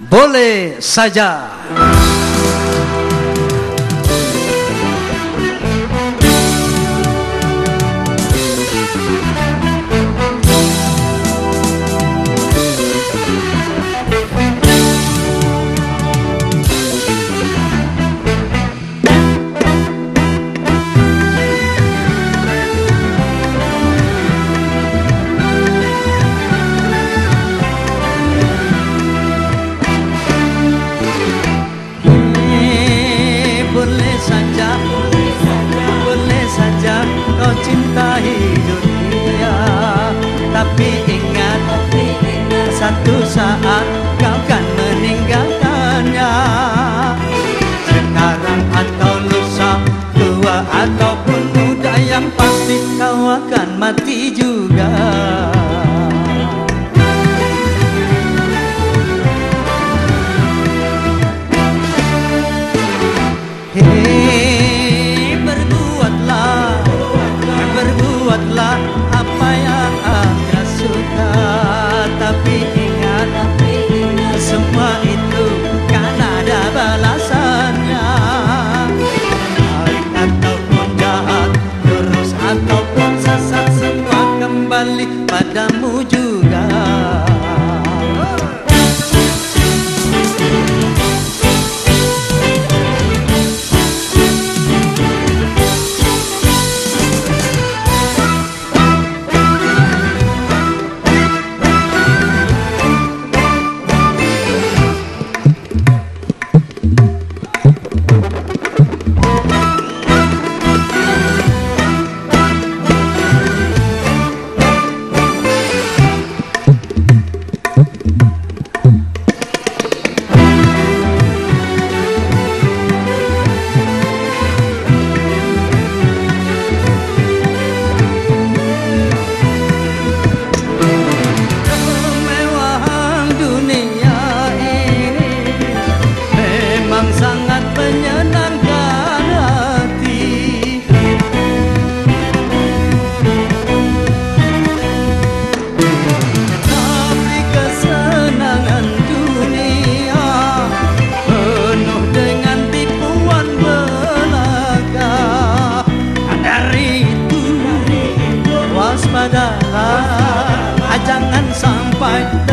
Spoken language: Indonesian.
Bole Saya. Tapi ingat satu saat kau kan meninggalkannya. Sekarang atau lusa tua ataupun muda yang pasti kau akan mati juga adalah Jangan sampai